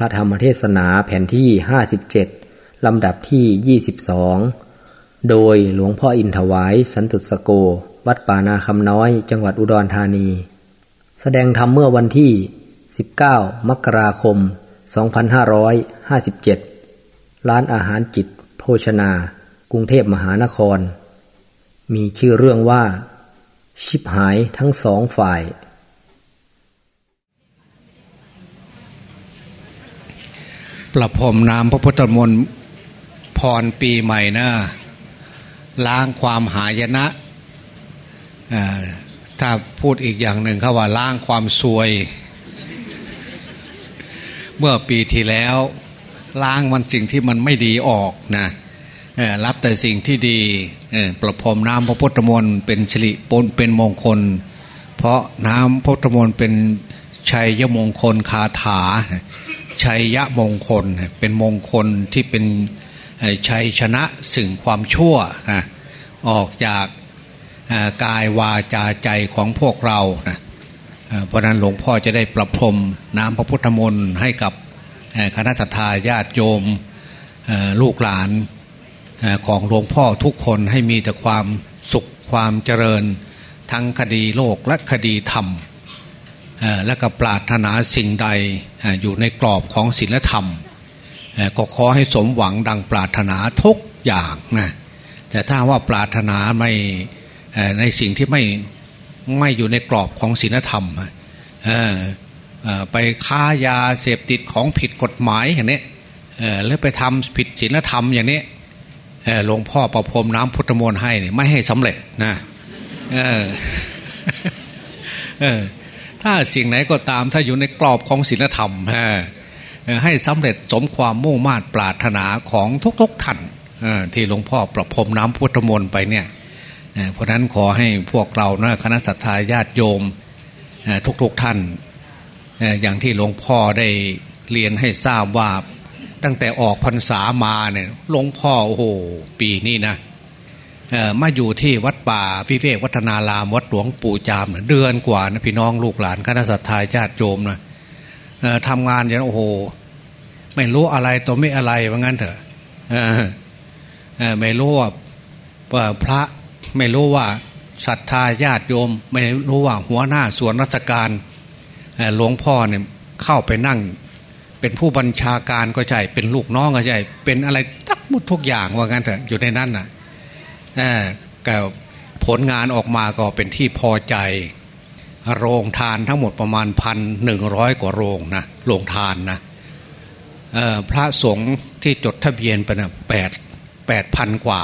พระธรรมเทศนาแผ่นที่ 57 ลำดับที่ 22 โดยหลวงพ่ออินถวายสันตุสโก วัดป่านาคำน้อย จังหวัดอุดรธานี แสดงธรรมเมื่อวันที่ 19 มกราคม 2557 ร้านอาหารจิต โภชนา กรุงเทพมหานคร มีชื่อเรื่องว่า ชิบหายทั้งสองฝ่าย ประพรมน้ำพระพุทธมนต์พรปีใหม่นะล้างความหายนะถ้าพูดอีกอย่างหนึ่งเขาว่าล้างความซวย เมื่อปีที่แล้วล้างมันสิ่งที่มันไม่ดีออกนะรับแต่สิ่งที่ดีประพรมน้ำพระพุทธมนต์เป็นสิริปนเป็นมงคล เพราะน้ำพระพุทธมนต์เป็นชัยยมงคลคาถา ชัยยะมงคล เป็นมงคลที่เป็นชัยชนะสิ่งความชั่วออกจากกายวาจาใจของพวกเราเพราะนั้นหลวงพ่อจะได้ประพรมน้ำพระพุทธมนต์ให้กับคณะทาญาติโยมลูกหลานของหลวงพ่อทุกคนให้มีแต่ความสุขความเจริญ ทั้งคดีโลกและคดีธรรม และก็ปรารถนาสิ่งใดอยู่ในกรอบของศีลธรรม ก็ขอให้สมหวังดังปรารถนาทุกอย่างนะแต่ถ้าว่าปรารถนาไม่ในสิ่งที่ไม่ไม่อยู่ในกรอบของศีลธรรมไปค้ายาเสพติดของผิดกฎหมายอย่างนี้หรือไปทำผิดศีลธรรมอย่างนี้หลวงพ่อประพรมน้ำพุทธมนต์ให้ไม่ให้สำเร็จนะ ถ้าสิ่งไหนก็ตามถ้าอยู่ในกรอบของศีลธรรมให้สำเร็จสมความมุ่งมา่ปรารถนาของทุกๆท่านที่หลวงพ่อประพรมน้ำพุทธมนต์ไปเนี่ยเพราะนั้นขอให้พวกเรานะคณะสัตยาญาติโยมทุกๆท่านอย่างที่หลวงพ่อได้เรียนให้ทราบว่าตั้งแต่ออกพรรษามาเนี่ยหลวงพ่อโอ้โหปีนี้นะ มาอยู่ที่วัดป่าพิเวกวัฒนารามวัดหลวงปู่จามเดือนกว่านะพี่น้องลูกหลานคณะสัตยาญาติโยมนะทำงานอย่างโอ้โห ไม่รู้อะไรตัวไม่อะไรว่างั้นเถอะไม่รู้ว่าพระไม่รู้ว่าศรัทธาญาติโยม ไม่รู้ว่าหัวหน้าส่วนราชการหลวงพ่อเนี่ยเข้าไปนั่ง เป็นผู้บัญชาการก็ใช่เป็นลูกน้องก็ใช่เป็นอะไรทักมุดทุกอย่างว่างั้นเถอะอยู่ในนั้นน่ะ แต่ผลงานออกมาก็เป็นที่พอใจ โรงทานทั้งหมดประมาณพันหนึ่งร้อยกว่าโรงนะโรงทานนะพระสงฆ์ที่จดทะเบียนไปนะแปดแปดพันกว่า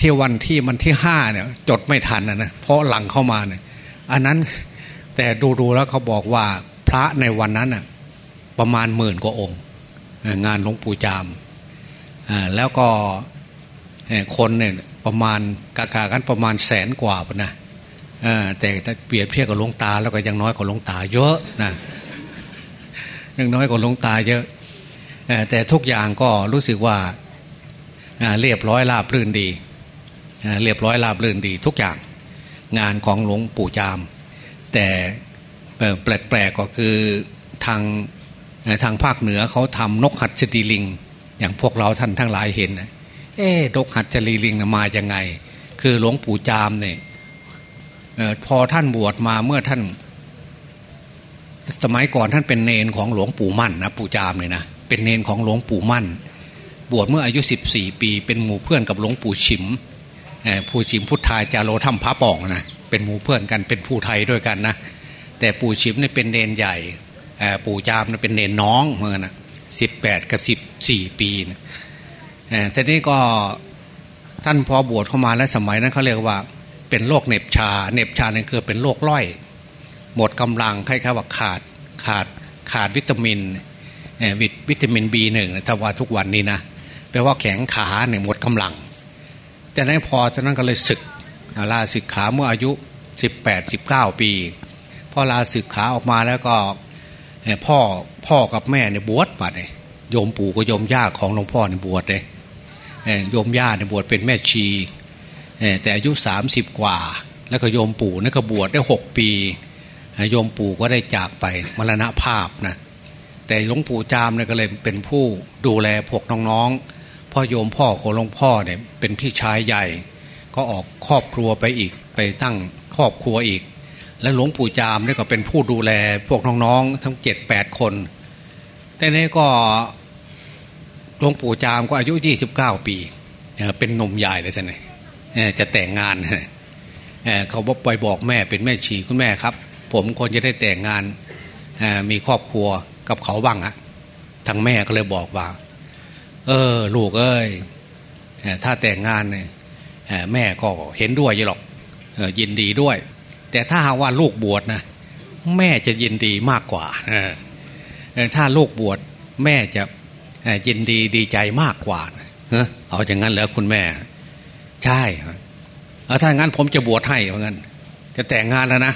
ที่วันที่มันที่ห้าเนี่ยจดไม่ทันนะนะเพราะหลังเข้ามาเนี่ยอันนั้นแต่ดูๆแล้วเขาบอกว่าพระในวันนั้นน่ะประมาณหมื่นกว่าองค์ งานหลวงปู่จามแล้วก็ คนเนี่ยประมาณกากากันประมาณแสนกว่าปนะแต่ถ้าเปรียบเทียบกับหลวงตาแล้วก็ยังน้อยกว่าหลวงตาเยอะนะยังน้อยกว่าหลวงตาเยอะแต่ทุกอย่างก็รู้สึกว่าเรียบร้อยราบรื่นดีเรียบร้อยราบรื่นดี ทุกอย่างงานของหลวงปู่จาม แต่แปลกๆก็คือทางทางภาคเหนือเขาทำนกหัดจดีลิง อย่างพวกเราท่านทั้งหลายเห็นนะ เอ๊นกหัดจดีลิงมาอย่างไง คือหลวงปู่จามเนี่ยพอท่านบวชมาเมื่อท่าน สมัยก่อนท่านเป็นเนนของหลวงปู่มั่นนะปู่จามเลยนะเป็นเนนของหลวงปู่มั่น บวชเมื่ออายุ 14 ปี เป็นหมู่เพื่อนกับหลวงปู่ฉิมผู้ฉิมพุทธาจาโรถ้ำพระป่องนะเป็นหมู่เพื่อนกันเป็นผู้ไทยด้วยกันนะแต่ปู่ฉิมเนี่ยเป็นเนนใหญ่ปู่จามเนี่ยเป็นเนนน้องเหมือนนะสิบแปดกับสิบสี่ปีนะ แต่นี้ก็ท่านพอบวชเข้ามาแล้วสมัยนั้นเขาเรียกว่าเป็นโรคเน็บชา เน็บชาเนี่ยคือเป็นโรคร้อย หมดกำลังคล้ายๆว่าขาดขาดขาดวิตามินวิตามินบีหนึ่งถ้าว่าทุกวันนี้นะแปลว่าแข็งขาเนี่ยหมดกำลัง แต่นั้นพอจานั้นก็เลยศึกลาศึกขาเมื่ออายุสิบแปดสิบเก้าปี พอลาศึกขาออกมาแล้วก็พ่อพ่อกับแม่เนี่ยบวชปัดเลยโยมปู่กับโยมย่าของหลวงพ่อเนี่ยบวชเลย โยมย่าเนี่ยบวชเป็นแม่ชีแต่อายุสามสิบกว่า แล้วก็โยมปู่นี่ก็บวชได้หกปีโยมปู่ก็ได้จากไปมรณภาพนะแต่หลวงปู่จามเนี่ยก็เลยเป็นผู้ดูแลพวกน้องๆพ่อโยมพ่อของหลวงพ่อเนี่ยเป็นพี่ชายใหญ่ ก็ออกครอบครัวไปอีกไปตั้งครอบครัวอีก และหลวงปู่จามเนี่ยก็เป็นผู้ดูแลพวกน้องๆทั้งเจ็ดแปดคนแต่นี้ก็ หลวงปู่จามก็อายุยี่สิบเก้าปี เป็นหนุ่มใหญ่เลยท่านนี่จะแต่งงานเขาบอกไปบอกแม่เป็นแม่ชีคุณแม่ครับ ผมควรจะได้แต่งงานมีครอบครัวกับเขาบ้างอะทางแม่ก็เลยบอกว่า เออ ลูกเอ้ยถ้าแต่งงานเนี่ยแม่ก็เห็นด้วยยี่หรอกยินดีด้วย แต่ถ้าหาว่าลูกบวชนะแม่จะยินดีมากกว่าถ้าลูกบวชแม่จะ ยินดีดีใจมากกว่าเอาอย่างนั้นเหรอคุณแม่ ใช่ถ้างั้นผมจะบวชให้เหมือนกันจะแต่งงานแล้วนะ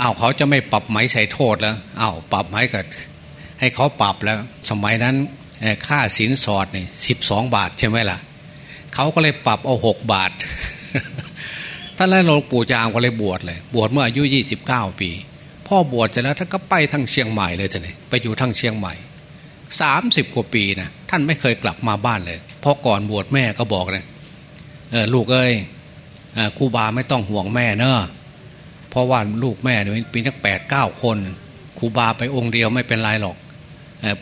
อ้าวเขาจะไม่ปรับไหมใส่โทษแล้วอ้าวปรับไหมก็ให้เขาปรับแล้ว สมัยนั้นค่าสินสอดนี่สิบสองบาทใช่ไหมล่ะเขาก็เลยปรับเอาหกบาทท่านหลวงปู่จามก็เลยบวชเลย บวชเมื่ออายุยี่สิบเก้าปี พ่อบวชเสร็จแล้วท่านก็ไปทั้งเชียงใหม่เลยท่านไปอยู่ทั้งเชียงใหม่ สามสิบกว่าปีนะท่านไม่เคยกลับมาบ้านเลยเพราะก่อนบวชแม่ก็บอกเลยเออลูกเอ้ยครูบาไม่ต้องห่วงแม่เนอะเพราะว่าลูกแม่เนี่ยปีนักแปดเก้าคนครูบาไปองค์เดียวไม่เป็นไรหรอก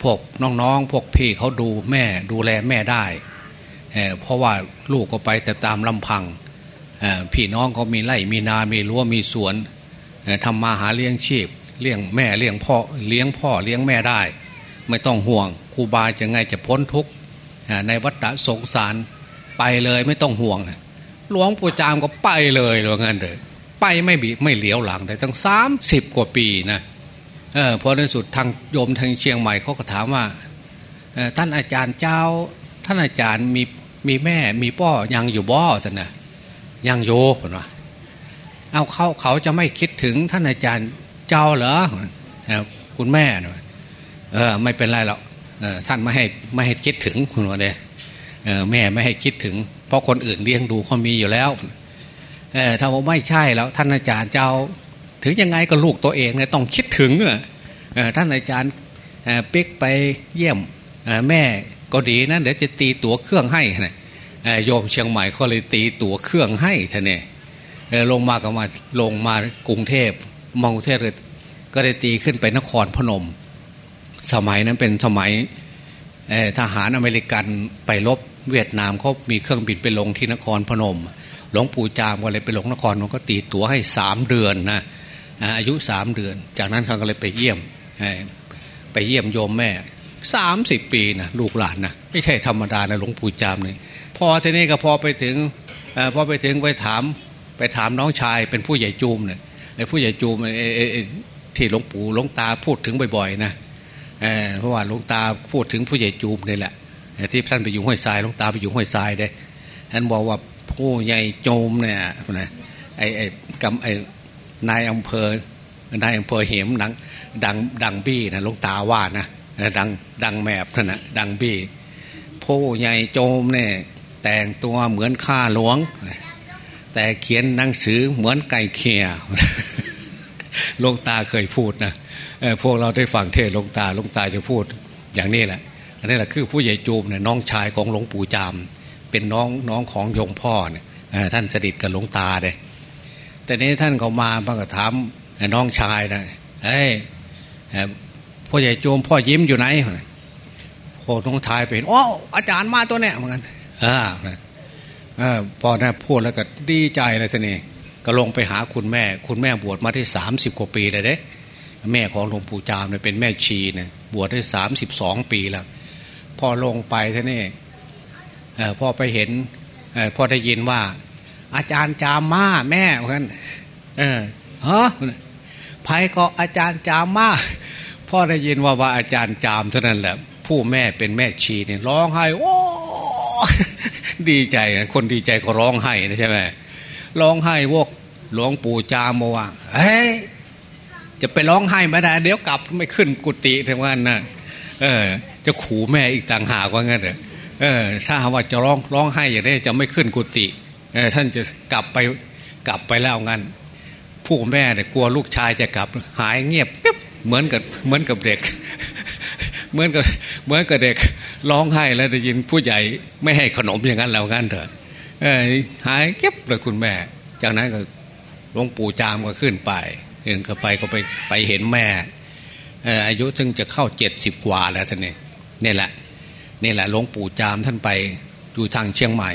พวกน้องๆ พวกพี่เขาดูแม่ดูแลแม่ได้เพราะว่าลูกก็ไปแต่ตามลำพังพี่น้องเขามีไร่มีนามีรั้วมีสวนทำมาหาเลี้ยงชีพเลี้ยงแม่เลี้ยงพ่อเลี้ยงพ่อเลี้ยงแม่ได้ ไม่ต้องห่วงครูบาจะไงจะพ้นทุกข์ในวัฏสงสารไปเลยไม่ต้องห่วงหลวงปู่จามก็ไปเลยหรืองั้นเถอะไปไม่บีไม่เหลียวหลังได้ตั้งสามสิบกว่าปีนะเออพอในสุดทางโยมทางเชียงใหม่เขาก็ถามว่าท่านอาจารย์เจ้า ท่านอาจารย์มีมีแม่มีพ่อยังอยู่บ่ท่านนะยังโยผมว่าเอาเขาเขาจะไม่คิดถึงท่านอาจารย์เจ้าเหรอคุณแม่ เออไม่เป็นไรหรอกท่านไม่ให้ไม่ให้คิดถึงคุณว่าเดแม่ไม่ให้คิดถึง เพราะคนอื่นเลี้ยงดูเขามีอยู่แล้วถ้าว่าไม่ใช่แล้วท่านอาจารย์เจ้า ถึงยังไงก็ลูกตัวเองเนี่ยต้องคิดถึงท่านอาจารย์เป๊กไปเยี่ยมแม่ก็ดีนะเดี๋ยวจะตีตั๋วเครื่องให้นะโยมเชียงใหม่เขาเลยตีตั๋วเครื่องให้ท่านเนี่ยลงมาก็มาลงมากรุงเทพมองเทพเลยก็ได้ตีขึ้นไปนครพนม สมัยนั้นเป็นสมัยทหารอเมริกันไปลบเวียดนามเขามีเครื่องบินไปลงที่นครพนม หลวงปู่จามก็เลยไปลงนครมันก็ตีตั๋วให้สามเดือนนะอายุสามเดือน จากนั้นเขาก็เลยไปเยี่ยมไปเยี่ยมโยมแม่สามสิบปีนะลูกหลานนะไม่ใช่ธรรมดานะหลวงปู่จามเลยพอทีนี้ก็พอไปถึงพอไปถึงไปถาม ไปถามน้องชายเป็นผู้ใหญ่จูมเนี่ยไอ้ผู้ใหญ่จูมที่หลวงปู่หลวงตาพูดถึงบ่อยๆนะ เพราะว่าหลวงตาพูดถึงผู้ใหญ่จูมนี่แหละที่ท่านไปอยู่ห้วยทรายหลวงตาไปอยู่ห้วยทรายเด้ท่านบอกว่าผู้ใหญ่โจมเนี่ยนะไอ้ไอ้กำไอ้นายอำเภอนายอำเภอเหมดังดังดังบี้นะลุงตาว่านะดังดังแมบนะดังบี้ผู้ใหญ่โจมเนี่ยแต่งตัวเหมือนข้าหลวง แต่เขียนหนังสือเหมือนไก่เคีย ลงตาเคยพูดนะพวกเราได้ฟังเทศลงตาลงตาจะพูดอย่างนี้แหละ อันนี้แหละคือผู้ใหญ่จูมเนี่ยน้องชายของหลวงปู่จาม เป็นน้องน้องของยมพ่อเนี่ยท่านสดิทกับหลวงตาเลยแต่นี้ท่านเขามาพระก็ถามน้องชายนะเฮ้ยพ่อใหญ่โจมพ่อยิ้มอยู่ไหนโคน้องชายไปเห็นโอ้อาจารย์มาตัวเนี้ยเหมือนกันอ่าพอนะพูดแล้วก็ดีใจเลยทีนี้ ก็ลงไปหาคุณแม่ คุณแม่บวชมาได้สามสิบกว่าปีเลยเด้แม่ของหลวงปู่จามเนี่ยเป็นแม่ชีเนี่ยบวชได้สามสิบสองปีแล้วพอลงไปท่านี่พอไปเห็นพอได้ยินว่า อาจารย์จามมาแม่เหมือนกันเออฮะไพ่ก็อาจารย์จามมาพ่อได้ยินว่าว่าอาจารย์จามเท่านั้นแหละ ผู้แม่เป็นแม่ชีเนี่ยร้องไห้โอ้ดีใจคนดีใจก็ร้องไห้นะใช่ไหม ร้องไห้วกหลวงปู่จามาว่าเฮ้ยจะไปร้องไห้ไม่ได้เดี๋ยวกลับไม่ขึ้นกุฏิทำงานนะเออ จะขู่แม่อีกต่างหากว่างั้นเถอะเออ ถ้าว่าจะร้องร้องไห้อย่างนี้จะไม่ขึ้นกุฏิเออท่านจะกลับไปกลับไปแล้วงั้น ผู้แม่เนี่ยกลัวลูกชายจะกลับ หายเงียบปิ๊บเหมือนกับเหมือนกับเด็ก เหมือนกับเหมือนกับเด็กร้องไห้แล้วได้ยินผู้ใหญ่ไม่ให้ขนมอย่างนั้นแล้วกันเถอะ หายเก็บเลยคุณแม่ จากนั้นก็หลวงปู่จามก็ขึ้นไปเห็นก็ไปก็ไปไปเห็นแม่อายุถึงจะเข้าเจ็ดสิบกว่าแล้วท่านนี่นี่แหละนี่แหละหลวงปู่จามท่านไปอยู่ทางเชียงใหม่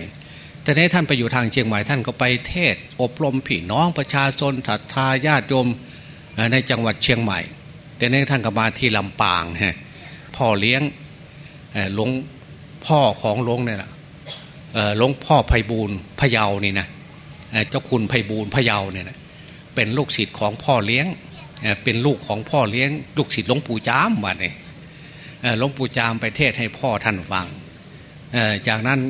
แต่นี้ท่านไปอยู่ทางเชียงใหม่ท่านก็ไปเทศ อบรมพี่น้องประชาชนศรัทธาญาติโยมในจังหวัดเชียงใหม่ แต่นี้ท่านก็มาที่ลำปางฮะพ่อเลี้ยงหลวงพ่อของหลวงเนี่ยแหละ หลวงพ่อไพบูลพะเยานี่นะเจ้าคุณไพบูลพะเยาเนี่ยนะเป็นลูกศิษย์ของพ่อเลี้ยงเป็นลูกของพ่อเลี้ยง ลูกศิษย์หลวงปู่จามวันนี้หลวงปู่จามไปเทศให้พ่อท่านฟังจากนั้น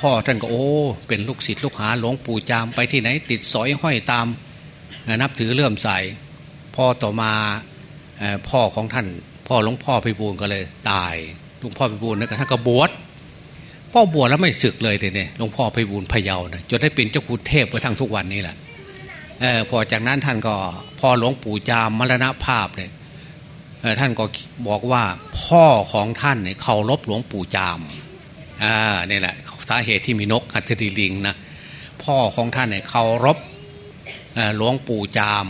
พ่อท่านก็โอ้ เป็นลูกศิษย์ลูกหาหลวงปู่จามไปที่ไหน ติดสอยห้อยตามนับถือเลื่อมใสพ่อต่อมาพ่อของท่าน พ่อหลวงพ่อพิบูลก็เลย ตายหลวงพ่อพิบูลนะท่านก็บวช พ่อบวชแล้วไม่ศึกเลยทีนี้หลวงพ่อพิบูลพะเยานะจนได้เป็นเจ้าคุณเทพไปทั้งทุกวันนี้แหละออพอจากนั้นท่านก็พอหลวงปู่จามมรณภาพเนี่ยท่านก็บอกว่าพ่อของท่านเนี่ยเคารพหลวงปู่จามอ่านี่แหละสาเหตุที่มีนกหัตถดีลิงนะพ่อของท่านเนี่ยเคารพหลวงปู่จาม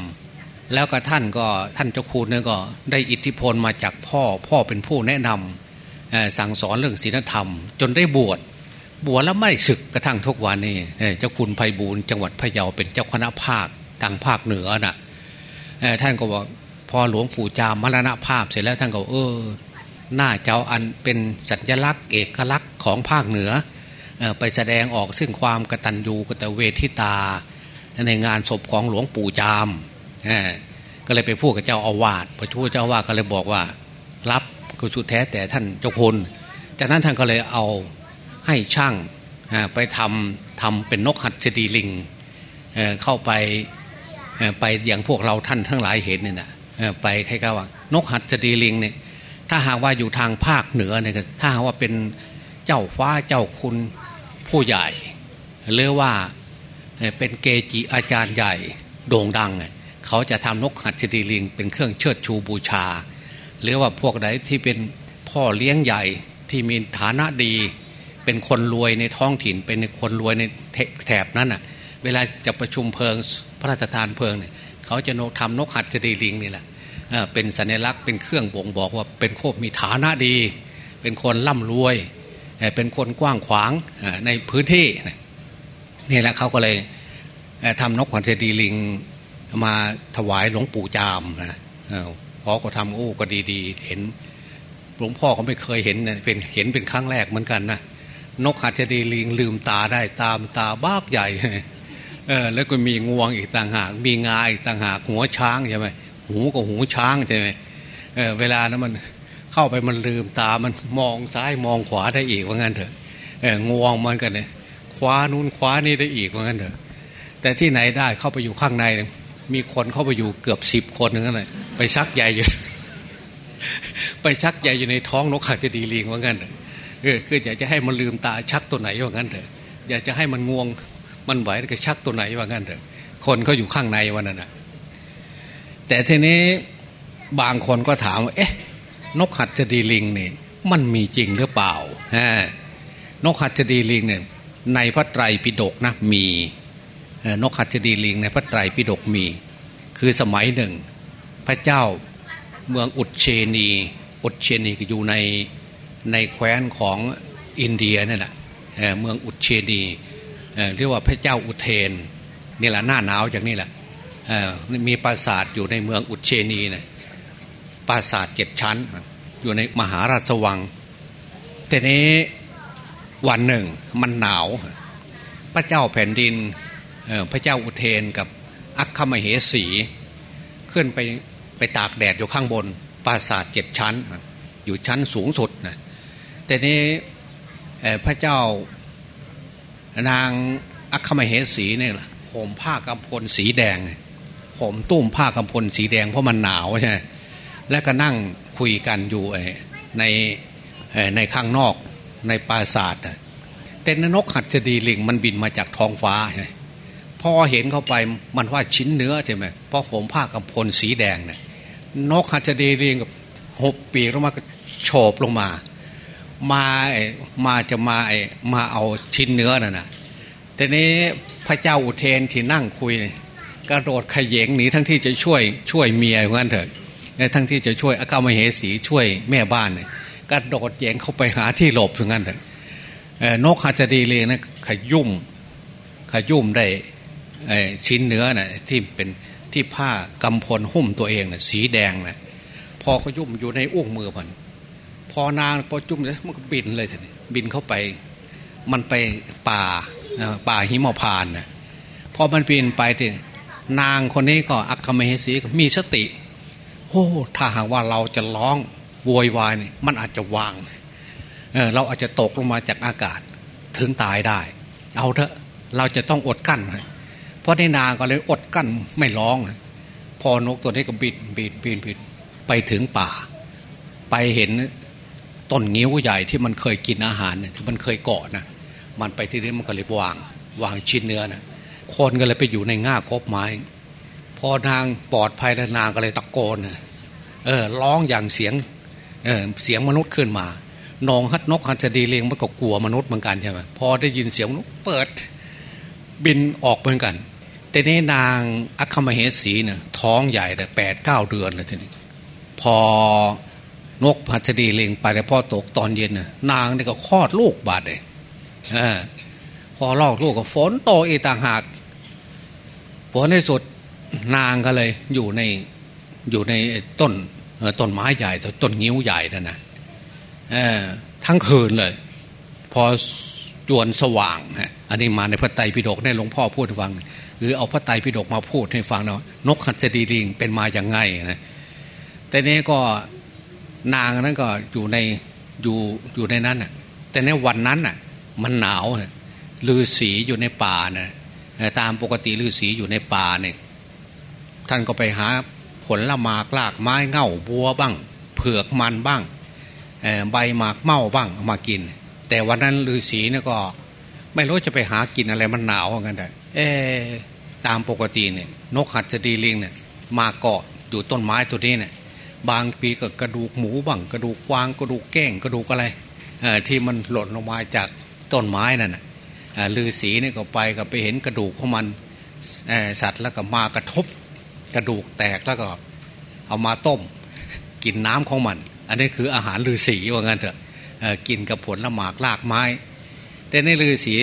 แล้วก็ท่านก็ท่านเจ้าคุณเนี่ยก็ได้อิทธิพลมาจากพ่อพ่อเป็นผู้แนะนำ สั่งสอนเรื่องศีลธรรม จนได้บวชบวชแล้วไม่ศึกกระทั่งทุกวันนี้เจ้าคุณไพบูลจังหวัดพะเยาเป็นเจ้าคณะภาคทางภาคเหนือนะ่ะท่านก็บอกพอหลวงปู่จามมรณภาพเสร็จแล้วท่านก็เออหน้าเจ้าอันเป็นสัญลักษณ์เอกลักษณ์ของภาคเหนือไปแสดงออกซึ่งความกตัญญูกตเวทิตา ในงานศพของหลวงปู่จามก็เลยไปพูดกับเจ้าอาวาสพอช่วยเจ้าอาวาสก็เลยบอกว่า รับ ก็ชุดแท้แต่ท่านเจ้าคุณจากนั้นท่านก็เลยเอาให้ช่างไปทำทำเป็นนกหัดจดีลิงเข้าไปไปอย่างพวกเราท่านทั้งหลายเห็นเนี่ยนะไปใครก็ว่านกหัดจดีลิงเนี่ยถ้าหากว่าอยู่ทางภาคเหนือเนี่ยถ้าหากว่าเป็นเจ้าฟ้าเจ้าคุณผู้ใหญ่ หรือว่าเป็นเกจิอาจารย์ใหญ่โด่งดัง เขาจะทำนกหัดจดีลิง เป็นเครื่องเชิดชูบูชา หรือว่าพวกไหนที่เป็นพ่อเลี้ยงใหญ่ที่มีฐานะดี เป็นคนรวยในท้องถิ่น เป็นคนรวยในแถบนั้นอะ เวลาจะประชุมเพลิงพระราชทานเพลิงเนี่ยเขาจะทำนกหัดจดีลิงนี่แหละเป็นสัญลักษณ์เป็นเครื่องบ่งบอกว่าเป็นโคบมีฐานะดี เป็นคนร่ำรวย เป็นคนกว้างขวางในพื้นที่นี่แหละเขาก็เลยทำนกหัดจดีลิงมาถวายหลวงปู่จามนะ พ่อก็ทำโอ้ก็ดีๆ เห็นหลวงพ่อก็ไม่เคยเห็นเป็นเห็นเป็นครั้งแรกเหมือนกันนะนกหัดดีลิงลืมตาได้ตามตาบ้าใหญ่เออแล้วก็มีงวงอีกต่างหาก มีงาอีกต่างหากหัวช้างใช่ไหมหูก็หูช้างใช่ไหมเออเวลานั้นมันเข้าไปมันลืมตามันมองซ้ายมองขวาได้อีกว่างั้นเถอะเอองวงมันกันเนี่ยคว้านู้นคว้านี่ได้อีกว่างั้นเถอะแต่ที่ไหนได้เข้าไปอยู่ข้างใน มีคนเข้าไปอยู่เกือบสิบคนนั่นแหละไปชักใหญ่อยู่ ไปชักใหญ่อยู่ในท้องนกขาจะดีลิงว่างั้นเอออคืออยากจะให้มันลืมตาชักตัวไหนว่างั้นเถอะอยากจะให้มันงวงมันไหวก็ชักตัวไหนว่างั้นเถอะคนเขาอยู่ข้างในวันนั้นนะแต่ทีนี้บางคนก็ถามว่าเอ๊ะ นกหัดจะดีลิงเนี่ยมันมีจริงหรือเปล่าฮะนกหัดจะดีลิงเนี่ยในพระไตรปิฎกนะมี นกหัดจดีลิงในพระไตรปิฎกมี คือสมัยหนึ่ง พระเจ้าเมืองอุดเชนีอุดเชนีก็อยู่ในในแคว้นของอินเดียนี่แหละเมืองอุดเชดีเรียกว่าพระเจ้าอุเทนนี่แหละหน้าหนาวจากนี่แหละมีปราสาทอยู่ในเมืองอุดเชนีนะปราสาทเจ็ดชั้น อยู่ในมหาราชวังแต่นี้วันหนึ่งมันหนาว พระเจ้าแผ่นดิน พระเจ้าอุเทนกับอัคคมเหสีขึ้นไปไปตากแดดอยู่ข้างบนปราสาทเจ็ดชั้น อยู่ชั้นสูงสุดนะแต่นี้พระเจ้านางอัคคมเหสีเนี่ยห่มผ้ากำพลสีแดงห่มตุ้มผ้ากำพลสีแดงเพราะมันหนาวใช่ไหมแล้วก็นั่งคุยกันอยู่ในในข้างนอกในปราสาทแต่นกหัดจะดีลิงมันบินมาจากท้องฟ้าใช่ พอเห็นเข้าไปมันว่าชิ้นเนื้อใช่ไหมเพราะผมผ้ากำพลสีแดงเนี่ยนกหัดจะดีลิงกับหบปีกลงมาก็โฉบลงมา มามาจะมาไอมาเอาชิ้นเนื้อน่ะนะแต่นี้พระเจ้าอุเทนที่นั่งคุยกระโดดขยเยงหนีทั้งที่จะช่วยช่วยเมียเหมือนกันเถอะทั้งที่จะช่วยอากามเหสีช่วยแม่บ้านเนี่ยกระโดดแยงเข้าไปหาที่หลบเหมือนกันเถอะนกฮัจดีเลยนะขยุ่มขยุ่มได้ ชิ้นเนื้อนะ่ะที่เป็นที่ผ้ากำพลหุ้มตัวเองนะ่ะสีแดงนะ่ะพอขยุ่มอยู่ในอุ้งมือมัน พอนางพอจุ่มแล้วมันก็บินเลยทีนี้บินเข้าไป มันไปป่าป่าหิมพานนะพอมันบินไปทีนางคนนี้ก็อัคคมเหสีมีสติโอ้ถ้าหากว่าเราจะร้องโวยวายเนี่ยมันอาจจะวางเเราอาจจะตกลงมาจากอากาศถึงตายได้ เอาเถอะเราจะต้องอดกั้นเพราะในนาก็เลยอดกั้นไม่ร้อง พอนกตัวนี้ก็บินบินบินบินไปถึงป่า ไปเห็นต้นงิ้วใหญ่ที่มันเคยกินอาหารเนี่ยที่มันเคยเกาะนะมันไปที่นี้มันก็เลยวาง วางชิ้นเนื้อนะคนก็เลยไปอยู่ในง่าคบไม้ พอนางปลอดภัยแล้วนางก็เลยตะโกนเออร้องอย่างเสียงเออเสียงมนุษย์ขึ้นมานองฮัดนกฮันจะดีเลียงมันก็กลัวมนุษย์เหมือนกันใช่ไหมพอได้ยินเสียงนกเปิด บินออกเหมือนกัน แต่นี้นางอัคคมเหสีเนี่ยท้องใหญ่แต่แปดเก้าเดือนเลยทีนี้พอนกพัชดีเลียงไปแต่พ่อตกตอนเย็นน่ะนางนี่ก็คลอดลูกบาดเลยอพอลอกลูกก็ฝนโตอีต่างหากผลในสุดนางก็เลย อยู่ในอยู่ในต้นต้นไม้ใหญ่ต้นงิ้วใหญ่นั่นนะทั้งคืนเลย พอจวนสว่าง อันนี้มาในพระไตรปิฎกในหลวงพ่อพูดฟัง หรือเอาพระไตรปิฎกมาพูดให้ฟังเนาะนกหัดดีลิงเป็นมาอย่างไงนะแต่นี้ก็นางนั้นก็อยู่ในอยู่อยู่ในนั้นน่ะแต่ในวันนั้นน่ะมันหนาวลือสีอยู่ในป่านะตามปกติลือสีอยู่ในป่าเนี่ยท่านก็ไปหาผลละหมากลากไม้เง่าบัวบ้าง เผือกมันบ้างใบหมากเม่าบ้างมากิน แต่วันนั้นลือสีเนี่ยก็ ไม่รู้จะไปหากินอะไรมันหนาวเหมือนกันแต่ เอตามปกติเนี่ยนกหัดจะดีลิงเนี่ยมาเกาะอยู่ต้นไม้ตัวนี้เนี่ยบางปีก็กระดูกหมูบ้างกระดูกกวางกระดูกแก้งกระดูกอะไรที่มันหล่นลงมาจากต้นไม้นั่นลือสีนี่ก็ไปก็ไปเห็นกระดูกของมันสัตว์แล้วก็มากระทบ กระดูกแตกแล้วก็เอามาต้ม กินน้ำของมัน อันนี้คืออาหารลือสีว่างั้นเถอะกินกับผลละหมากลากไม้ แต่ในลือสี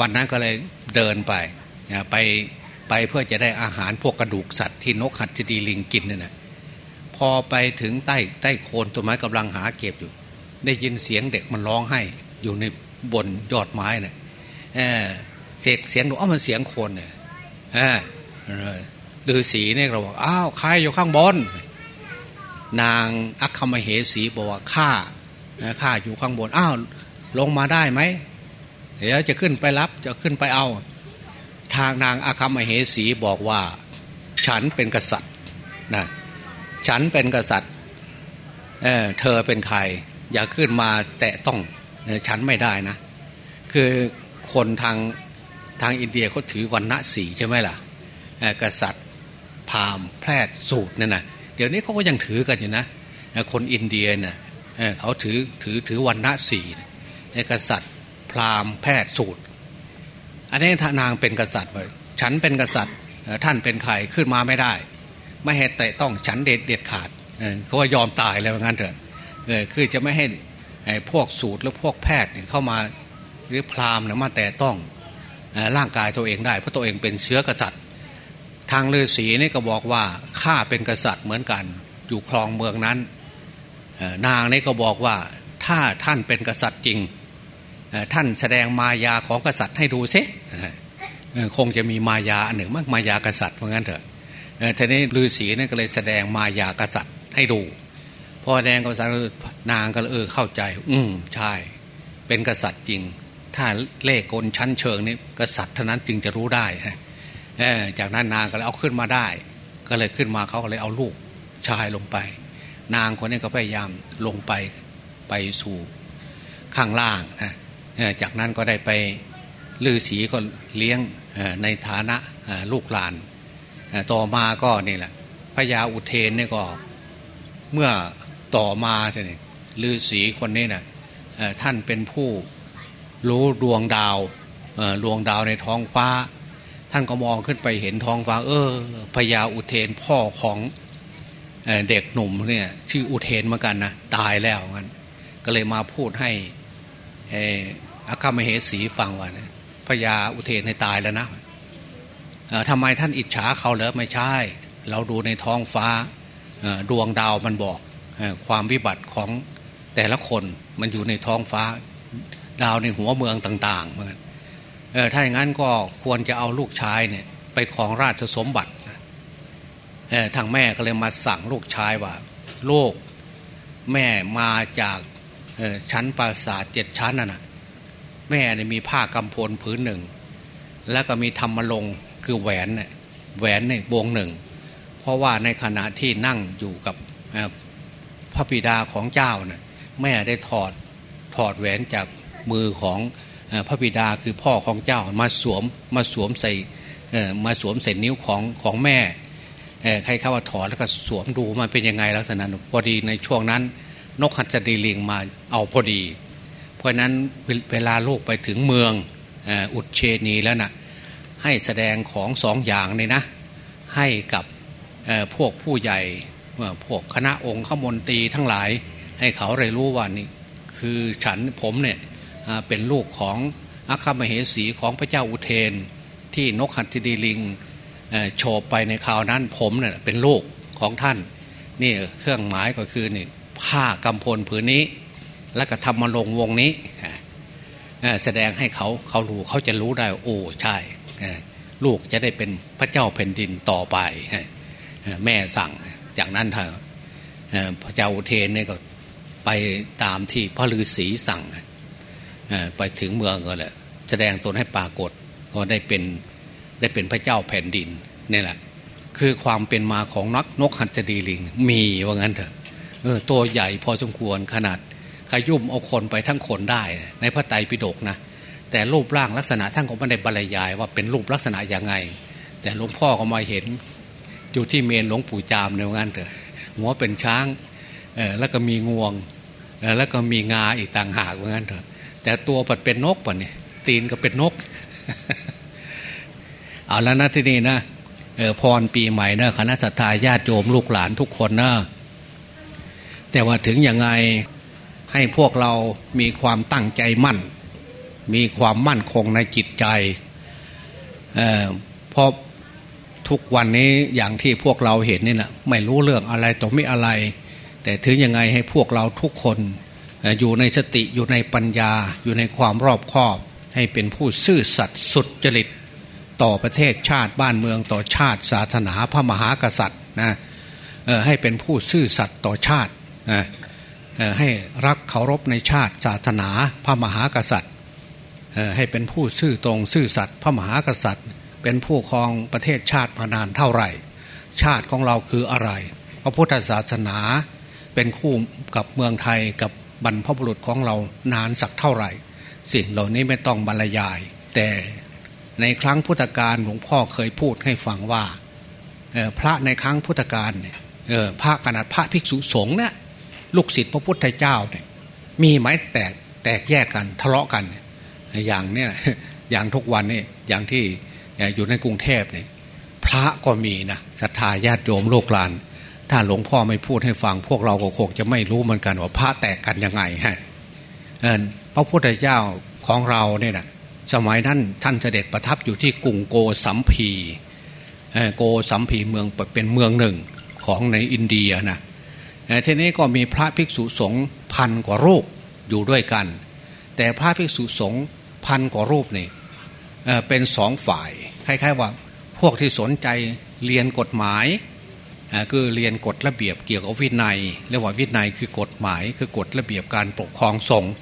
วันนั้นก็เลยเดินไปไปไปเพื่อจะได้อาหารพวกกระดูกสัตว์ที่นกหัดจดีลิงกินนี่นะพอไปถึงใต้ใต้โคนต้นไม้กำลังหาเก็บอยู่ ได้ยินเสียงเด็กมันร้องให้อยู่ในบนยอดไม้นี่ยเสียงเสียงหนูอ้ามันเสียงคนเนี่ยฤาษีเนี่ยเราบอกอ้าวใครอยู่ข้างบน นางอัคคมเหสีบอกว่าข้าข้าอยู่ข้างบนอ้าวลงมาได้ไหม เดี๋ยวจะขึ้นไปรับจะขึ้นไปเอา ทางนางอาคมเหสีบอกว่า ฉันเป็นกษัตริย์นะฉันเป็นกษัตริย์เเธอเป็นใคร อย่าขึ้นมาแตะต้องฉันไม่ได้นะ คือคนทางทางอินเดียเขาถือวันณะสีใช่ไหมล่ะกษัตริย์พราหมณ์แพทย์สูตรเนี่ยนะเดี๋ยวนี้เขาก็ยังถือกันอยู่นะคนอินเดียเนี่ยเขาถือถือถือวันณะสีกษัตริย์ พราหมณ์แพทย์สูตร อันนี้นางเป็นกษัตริย์ฉันเป็นกษัตริย์ท่านเป็นใครขึ้นมาไม่ได้ ไม่ให้แต่ต้องฉันเด็ดเด็ดขาดเขาว่ายอมตายแล้วงั้นเถอะคือจะไม่ให้พวกสูตรหรือพวกแพทย์เข้ามาหรือพราหมณ์มาแต่ต้องร่างกายตัวเองได้เพราะตัวเองเป็นเชื้อกษัตริย์ ทางฤาษีนี่ก็บอกว่าข้าเป็นกษัตริย์เหมือนกัน อยู่คลองเมืองนั้น นางนี่ก็บอกว่าถ้าท่านเป็นกษัตริย์จริง ท่านแสดงมายาของกษัตริย์ให้ดูซิคงจะมีมายาอันหนึ่งมากมายากษัตริย์เพราะงั้นเถอะทีนี้ฤาษีนี่นก็เลยแสดงมายากษัตริย์ให้ดูพอแดงกษัตริย์นางก็เออเข้าใจ อืมใช่ เป็นกษัตริย์จริง ถ้าเล่กลชั้นเชิงนี่กษัตริย์เท่านั้นจึงจะรู้ได้จากนั้นนางก็เลยเอาขึ้นมาได้ ก็เลยขึ้นมาเขาก็เลยเอาลูกชายลงไป นางคนนี้ก็พยายามลงไปไปสู่ข้างล่างนะ จากนั้นก็ได้ไปลือสีก็เลี้ยงในฐานะลูกหลาน ต่อมาก็นี่แหละพญาอุเทนนี่ก็เมื่อต่อมาเนี่ยฤาษีคนนี้นะ่ะท่านเป็นผู้รู้ดวงดาวดวงดาวในท้องฟ้า ท่านก็มองขึ้นไปเห็นท้องฟ้า เออพญาอุเทนพ่อของเด็กหนุ่มเนี่ยชื่ออุเทนเหมือนกันนะตายแล้วงั้นก็เลยมาพูดให้ อาคามเหสีฟังว่าพญาอุเทนให้ตายแล้วนะทำไมท่านอิจฉาเขาเหรอไม่ใช่ เราดูในท้องฟ้าดวงดาวมันบอกความวิบัติของแต่ละคนมันอยู่ในท้องฟ้า ดาวในหัวเมืองต่างๆเหมือนถ้าอย่างนั้นก็ควรจะเอาลูกชายเนี่ยไปของราชสมบัติทางแม่ก็เลยมาสั่งลูกชายว่าโลกแม่มาจากชั้นปราสาทเจ็ดชั้นน่ะ แม่เนี่ยมีผ้ากำพลผืนหนึ่ง แล้วก็มีธรรมลงคือแหวนเนี่ยแหวนในวงหนึ่ง เพราะว่าในขณะที่นั่งอยู่กับพระบิดาของเจ้าเนี่ยแม่ได้ถอดถอดแหวนจากมือของพระบิดาคือพ่อของเจ้ามาสวมมาสวมใส่มาสวมใส่นิ้วของของแม่ใครเข้าว่าถอดแล้วก็สวมดูมันเป็นยังไงลักษณะพอดีในช่วงนั้น นกหัสดีลิงมาเอาพอดี เพราะนั้นเวลาลูกไปถึงเมืองอุดเชนีแล้วนะ่ะให้แสดงของสองอย่างเลยนะ ให้กับพวกผู้ใหญ่พวกคณะองค์ขมนตรีทั้งหลาย ให้เขาได้รู้ว่านี่คือฉันผมเนี่ยเป็นลูกของอาคามเหสีของพระเจ้าอุเทน ที่นกหัตถดีลิงโฉบไปในคราวนั้นผมเนี่ยเป็นลูกของท่าน นี่เครื่องหมายก็คือนี่ผ้ากำพลผืนนี้ แล้วก็ทำมาลงวงนี้แสดงให้เขาเขารู้เขาจะรู้ได้โอ้ใช่ลูกจะได้เป็นพระเจ้าแผ่นดินต่อไปแม่สั่งจากนั้นเถอพระเจ้าอุเทนเนี่ยก็ไปตามที่พระฤาษีสั่งไปถึงเมืองก็แหละแสดงตนให้ปรากฏก็ได้เป็นได้เป็นพระเจ้าแผ่นดินนี่แหละ คือความเป็นมาของนักนกหันจดีลิง มีว่างั้นเถอะตัวใหญ่พอสมควรขนาด ขยุ่มเอาคนไปทั้งคนได้ ในพระไตรปิฎกนะแต่รูปร่างลักษณะท่านก็ไม่ได้บรรยายว่าเป็นรูปลักษณะอย่างไง แต่หลวงพ่อก็มาเห็นอยู่ที่เมนหลวงปู่จามในว่านเถอะหัวเป็นช้างแล้วก็มีงวงแล้วก็มีงาอีกต่างหากว่างั้นเถอะแต่ตัวปัดเป็นนกป่ะเนี่ยตีนก็เป็นนกเอาแล้วนะที่นี่นะออพรปีใหม่นะคณะสัตยาญาติโยมลูกหลานทุกคนนะแต่ว่าถึงยังไง ให้พวกเรามีความตั้งใจมั่น มีความมั่นคงในจิตใจเเพราะทุกวันนี้อย่างที่พวกเราเห็นนี่แหละไม่รู้เรื่องอะไรต่อไม่อะไร แต่ถึงยังไงให้พวกเราทุกคนอยู่ในสติอยู่ในปัญญาอยู่ในความรอบคอบ ให้เป็นผู้ซื่อสัตย์สุดจริต ต่อประเทศชาติบ้านเมืองต่อชาติศาสนาพระมหากษัตริย์นะให้เป็นผู้ซื่อสัตย์ต่อชาตินะ ให้รักเคารพในชาติศาสนาพระมหากษัตริย์ให้เป็นผู้ซื่อตรงซื่อสัตย์พระมหากษัตริย์ เป็นผู้ครองประเทศชาติมานานเท่าไหร่ ชาติของเราคืออะไร พระพุทธศาสนาเป็นคู่กับเมืองไทยกับบรรพบุรุษของเรานานสักเท่าไหร่ สิ่งเหล่านี้ไม่ต้องบรรยาย แต่ในครั้งพุทธกาลหลวงพ่อเคยพูดให้ฟังว่าพระในครั้งพุทธกาลเนี่ยพระขนาดพระภิกษุสงฆ์เนี่ย ลูกศิษย์พระพุทธเจ้าเนี่ยมีไหมแตกแตกแยกกันทะเลาะกัน อย่างเนี้ยอย่างทุกวันนี่อย่างที่อยู่ในกรุงเทพเนี่ยพระก็มีนะศรัทธาญาติโยมโลกลาน ถ้าหลวงพ่อไม่พูดให้ฟัง พวกเราก็คงจะไม่รู้เหมือนกันว่าพระแตกกันยังไงฮะพระพุทธเจ้าของเราเนี่ยนะสมัยนั้นท่านเสด็จประทับอยู่ที่กรุงโกสัมพีโกสัมพีเมืองเป็นเมืองหนึ่งของในอินเดียนะ ทีนี้ก็มีพระภิกษุสงฆ์พันกว่ารูปอยู่ด้วยกัน แต่พระภิกษุสงฆ์พันกว่ารูปนี่เป็นสองฝ่ายคล้ายๆว่าพวกที่สนใจเรียนกฎหมายคือเรียนกฎระเบียบเกี่ยวกับวินัยเรียกว่าวินัยคือกฎหมายคือกฎระเบียบการปกครองสงฆ์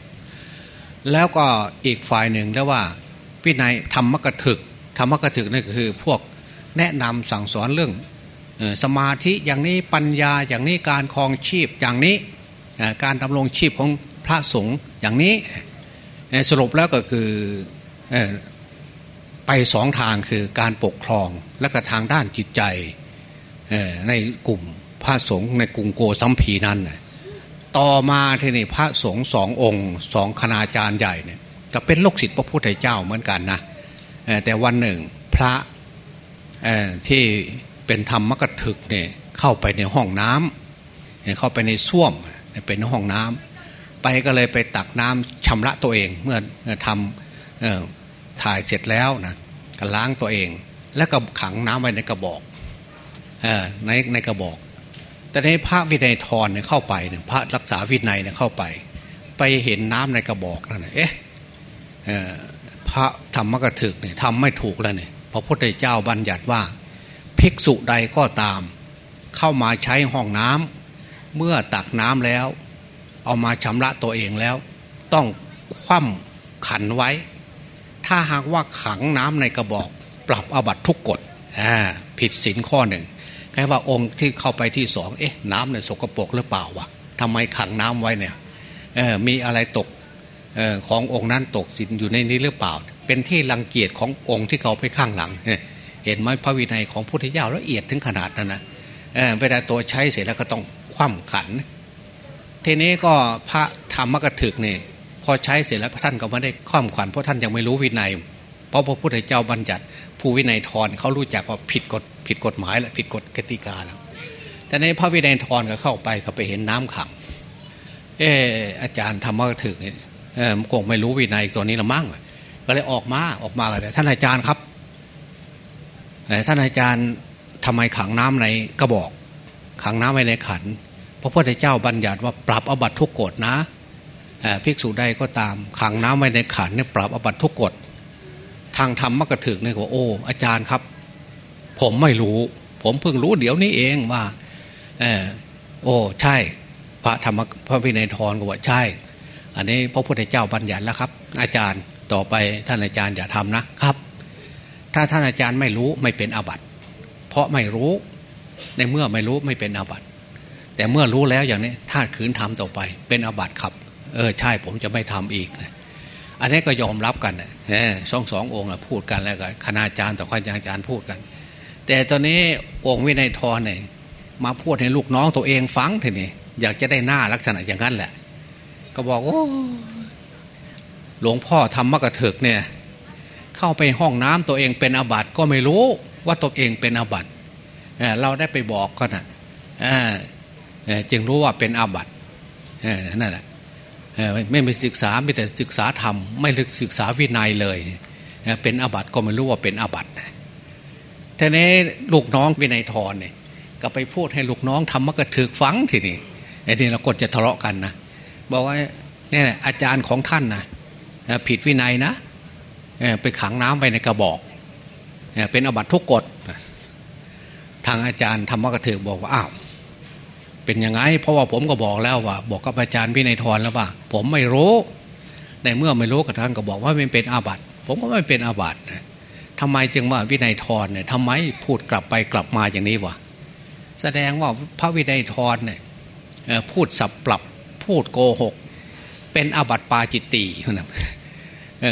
แล้วก็อีกฝ่ายหนึ่งเรียกว่าวินัยธรรมกถึกธรรมกถึกนั่นก็คือพวกแนะนำสั่งสอนเรื่อง สมาธิอย่างนี้ปัญญาอย่างนี้การคลองชีพอย่างนี้การดำรงชีพของพระสงฆ์อย่างนี้สรุปแล้วก็คือไปสองทางคือการปกครองและก็ทางด้านจิตใจในกลุ่มพระสงฆ์ในกรุงโกสัมพีนั้น ต่อมาที่นี้พระสงฆ์สององค์สองคณาจารย์ใหญ่เนี่ยก็เป็นลูกศิษย์พระพุทธเจ้าเหมือนกันนะแต่วันหนึ่งพระที่ เป็นธรรมกถึกเนี่ยเข้าไปในห้องน้ำเข้าไปในส้วมเป็นห้องน้ำไปก็เลยไปตักน้ำชำระตัวเองเมื่อทำถ่ายเสร็จแล้วนะก็ล้างตัวเอง แล้วก็ขังน้ำไว้ในกระบอกในในกระบอก แต่ในพระวินัยทรเนี่ยเข้าไปเนี่ยพระรักษาวินัยเนี่ยเข้าไป ไปเห็นน้ำในกระบอกนั่นเอ๊ะพระธรรมกถึกเนี่ยทำไม่ถูกแล้วเนี่ยพระพุทธเจ้าบัญญัติว่า ภิกษุใดก็ตาม เข้ามาใช้ห้องน้ำเมื่อตักน้ำแล้ว เอามาชำระตัวเองแล้ว ต้องคว่ำขันไว้ ถ้าหากว่าขังน้ำในกระบอก ปรับอบัตทุกกฎผิดศีลข้อหนึ่งแค่ว่าองค์ที่เข้าไปที่สองเอ๊ะ น้ำเนี่ยสกปรกหรือเปล่าวะทำไมขังน้ำไว้เนี่ยมีอะไรตกออขององค์นั้นตกสินอยู่ในนี้หรือเปล่า เป็นที่รังเกียจขององค์ที่เขาไปข้างหลัง เห็นไหมพระวินัยของพุทธเจ้าละเอียดถึงขนาดนั้นนะเเวลาตัวใช้เสร็จแล้วก็ต้องคว่ำขัน ทีนี้ก็พระธรรมกถึกเนี่ยพอใช้เสร็จแล้วท่านก็ไม่ได้คว่ำขันเพราะท่านยังไม่รู้วินัย เพราะพระพุทธเจ้าบัญญัติ ผู้วินัยทรเขารู้จักว่าผิดกฎผิดกฎหมายและผิดกฎกติกาแล้วแต่ในพระวินัยทรก็เข้าไปก็ไปเห็นน้ำขัง เอออาจารย์ธรรมกถึกเนี่ยเออคงไม่รู้วินัยตัวนี้ละมั่งก็เลยออกมาออกมาเลยท่านอาจารย์ครับ ท่านอาจารย์ทำไมขังน้ำในกระบอก ขังน้ำไว้ในขันพระพุทธเจ้าบัญญัติว่าปรับอบัตทุกกฎนะภิกษุใดก็ตาม ขังน้ำไว้ในขันเนี่ยปรับอบัตทุกกฎทางธรรมมกถึกเนี่ยว่าโอ้อาจารย์ครับ ผมไม่รู้ ผมเพิ่งรู้เดี๋ยวนี้เองว่าเออโอ้ใช่ พระธรรมพระวินัยทรก็ว่าใช่ อันนี้พระพุทธเจ้าบัญญัติแล้วครับ อาจารย์ต่อไปท่านอาจารย์อย่าทำนะครับ ถ้าท่านอาจารย์ไม่รู้ไม่เป็นอาบัติ เพราะไม่รู้ ในเมื่อไม่รู้ไม่เป็นอาบัติ แต่เมื่อรู้แล้วอย่างนี้ถ้าขืนทำต่อไป เป็นอาบัติครับ เออใช่ผมจะไม่ทำอีกนะอันนี้ก็ยอมรับกันนะสองสององค์พูดกันแล้วก็คณาจารย์ต่อคณาจารย์พูดกัน แต่ตอนนี้องค์วินัยทรเนี่ยมาพูดให้ลูกน้องตัวเองฟังทีนี้อยากจะได้หน้าลักษณะอย่างนั้นแหละ ก็บอกโอ้หลวงพ่อทำมะกระเถิกเนี่ย เข้าไปห้องน้ำตัวเองเป็นอาบัติก็ไม่รู้ว่าตัวเองเป็นอาบัติเราได้ไปบอกก็นะจึงรู้ว่าเป็นอาบัตินั่นแหละไม่ไปศึกษาไม่แต่ศึกษาธรรมไม่ลึกศึกษาวินัยเลย เป็นอาบัติก็ไม่รู้ว่าเป็นอาบัติทีนี้ลูกน้องวินัยทรเนี่ยก็ไปพูดให้ลูกน้องทำมกระถือฟังทีนี้ไอ้นี่เรากดจะทะเลาะกันนะบอกว่าเนี่ยอาจารย์ของท่านนะผิดวินัยนะ ไปขังน้ำไว้ในกระบอกเป็นอบัตทุกกฎทางอาจารย์ธรรมกถึกบอกว่าอ้าวเป็นยังไง เพราะว่าผมก็บอกแล้วว่า บอกกับอาจารย์พี่ในทรแล้วว่า ผมไม่รู้ในเมื่อไม่รู้กับท่านก็บอกว่าไม่เป็นอาบัตผมก็ไม่เป็นอาบัตทำไมจึงว่าวินัยทรเนี่ยทำไมพูดกลับไปกลับมาอย่างนี้วะแสดงว่าพระวินัยทรเนี่ยพูดสับปรับพูดโกหก เป็นอาบัติปาจิตตีนะ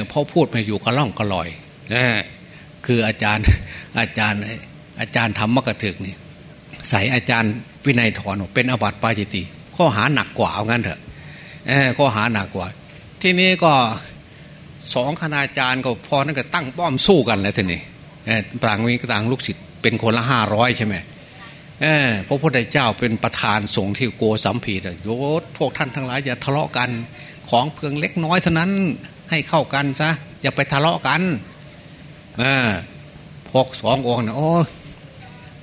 เพราะพูดมาอยู่กระล่องกระลอยคืออาจารย์อาจารย์อาจารย์ธรรมกถึกนี่ใส่อาจารย์วินัยถอนเป็นอบัติปาจิติ ข้อหาหนักกว่าเอางั้นเถอะข้อหาหนักกว่า ที่นี้ก็สองคณาจารย์ก็พอนั่นก็ตั้งป้อมสู้กันเลยทีนี้ต่างมีต่างลูกศิษย์เป็นคนละห้าร้อยใช่ไหมพระพุทธเจ้าเป็นประธานสงฆ์ที่โกสัมพีดโยพวกท่านทั้งหลายอย่าทะเลาะกันของเพียงเล็กน้อยเท่านั้น ให้เข้ากันซะอย่าไปทะเลาะกันอพกสององค์นะโอ้